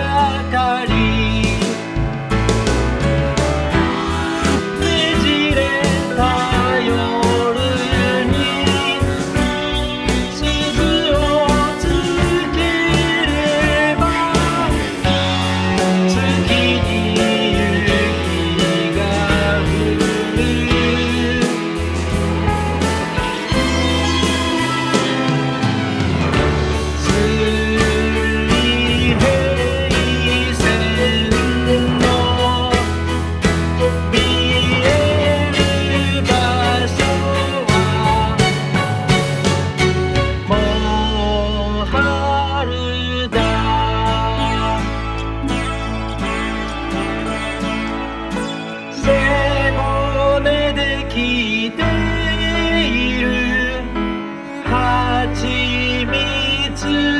Jacarí. Yeah.